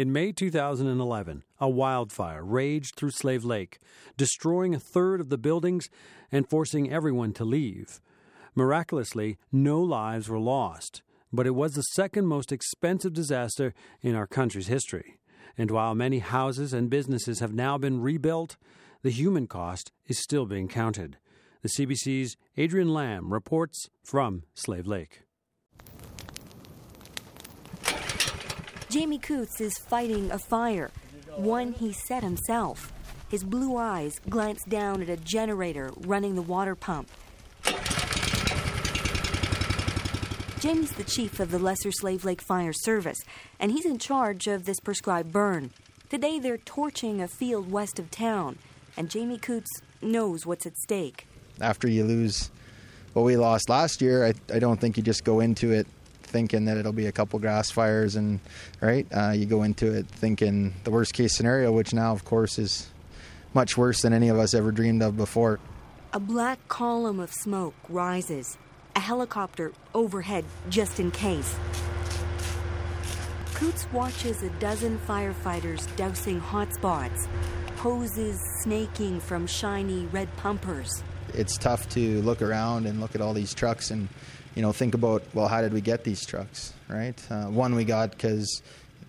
In May 2011, a wildfire raged through Slave Lake, destroying a third of the buildings and forcing everyone to leave. Miraculously, no lives were lost, but it was the second most expensive disaster in our country's history. And while many houses and businesses have now been rebuilt, the human cost is still being counted. The CBC's Adrienne Lamb reports from Slave Lake. Jamie Coutts is fighting a fire, one he set himself. His blue eyes glance down at a generator running the water pump. Jamie's the chief of the Lesser Slave Lake Fire Service, and he's in charge of this prescribed burn. Today they're torching a field west of town, and Jamie Coutts knows what's at stake. After you lose what we lost last year, I, I don't think you just go into it thinking that it'll be a couple grass fires and right uh, you go into it thinking the worst case scenario which now of course is much worse than any of us ever dreamed of before. A black column of smoke rises. A helicopter overhead just in case. Coutts watches a dozen firefighters dousing hotspots. Hoses snaking from shiny red pumpers it's tough to look around and look at all these trucks and you know, think about well, how did we get these trucks? Right? Uh, one we got because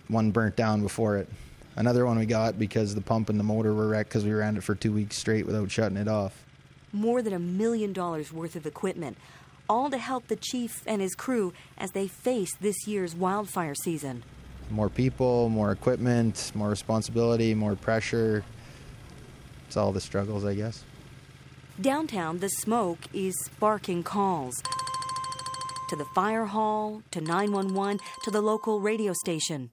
one burnt down before it. Another one we got because the pump and the motor were wrecked because we ran it for two weeks straight without shutting it off. More than a million dollars worth of equipment, all to help the chief and his crew as they face this year's wildfire season. More people, more equipment, more responsibility, more pressure. It's all the struggles, I guess. Downtown, the smoke is sparking calls to the fire hall, to 911, to the local radio station.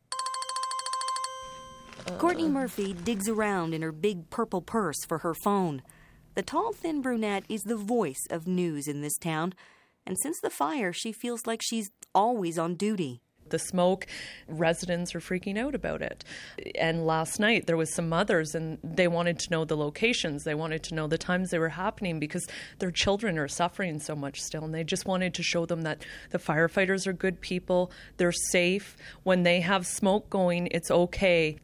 Uh. Courtney Murphy digs around in her big purple purse for her phone. The tall, thin brunette is the voice of news in this town, and since the fire, she feels like she's always on duty the smoke, residents are freaking out about it. And last night there was some mothers and they wanted to know the locations. They wanted to know the times they were happening because their children are suffering so much still and they just wanted to show them that the firefighters are good people, they're safe. When they have smoke going, it's okay.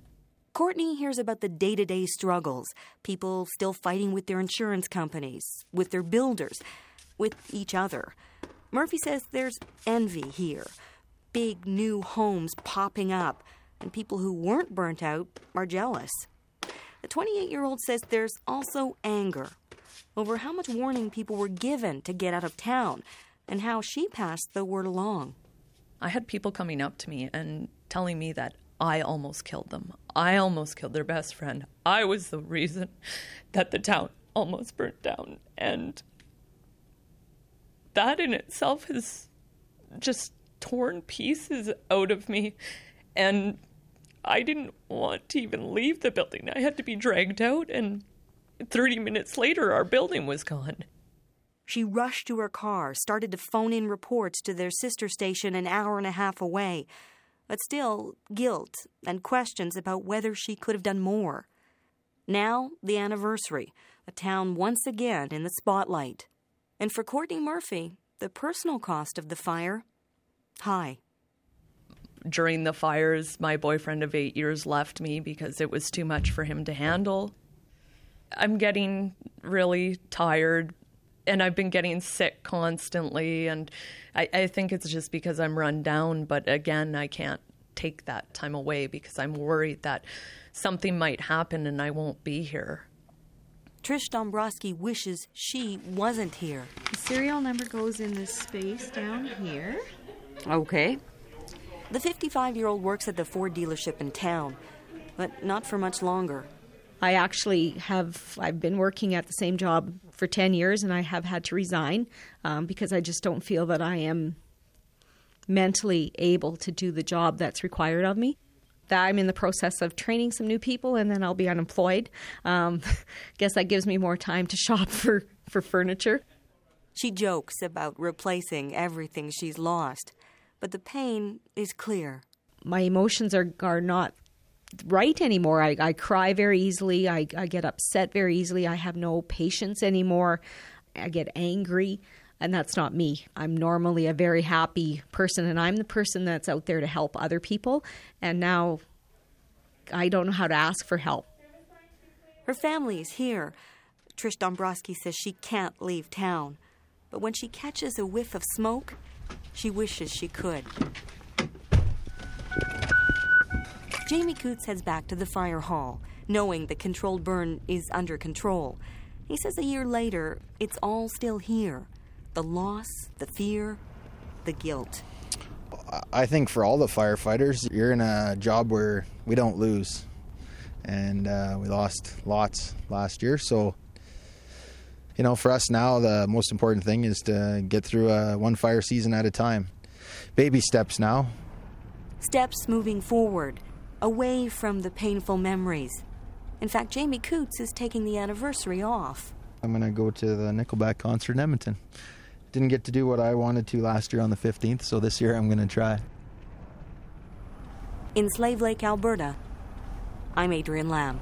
Courtney hears about the day to day struggles people still fighting with their insurance companies, with their builders, with each other. Murphy says there's envy here big new homes popping up, and people who weren't burnt out are jealous. The 28 year old says there's also anger over how much warning people were given to get out of town and how she passed the word along. I had people coming up to me and telling me that I almost killed them. I almost killed their best friend. I was the reason that the town almost burnt down. And that in itself is just torn pieces out of me. And I didn't want to even leave the building. I had to be dragged out, and 30 minutes later, our building was gone. She rushed to her car, started to phone in reports to their sister station an hour and a half away, but still, guilt and questions about whether she could have done more. Now, the anniversary, a town once again in the spotlight. And for Courtney Murphy, the personal cost of the fire Hi. During the fires, my boyfriend of eight years left me because it was too much for him to handle. I'm getting really tired and I've been getting sick constantly. And I, I, think it's just because I'm run down. But again, I can't take that time away because I'm worried that something might happen and I won't be here. Trish Dombrowski wishes she wasn't here. The serial number goes in this space down here. Okay. The 55 year old works at the Ford dealership in town, but not for much longer. I actually have, I've been working at the same job for 10 years and I have had to resign um, because I just don't feel that I am mentally able to do the job that's required of me. That I'm in the process of training some new people and then I'll be unemployed. Um, guess that gives me more time to shop for, for furniture. She jokes about replacing everything she's lost but the pain is clear. My emotions are, are not right anymore. I, I cry very easily. I, I get upset very easily. I have no patience anymore. I get angry, and that's not me. I'm normally a very happy person, and I'm the person that's out there to help other people. And now I don't know how to ask for help. Her family is here. Trish Dombrowski says she can't leave town. But when she catches a whiff of smoke, she wishes she could. Jamie Coutts heads back to the fire hall, knowing the controlled burn is under control. He says a year later, it's all still here the loss, the fear, the guilt. I think for all the firefighters, you're in a job where we don't lose. And uh, we lost lots last year. So, you know, for us now, the most important thing is to get through a one fire season at a time. Baby steps now. Steps moving forward, away from the painful memories. In fact, Jamie Coutts is taking the anniversary off. I'm going to go to the Nickelback concert in Edmonton. Didn't get to do what I wanted to last year on the 15th, so this year I'm going to try. In Slave Lake, Alberta, I'm Adrienne Lamb.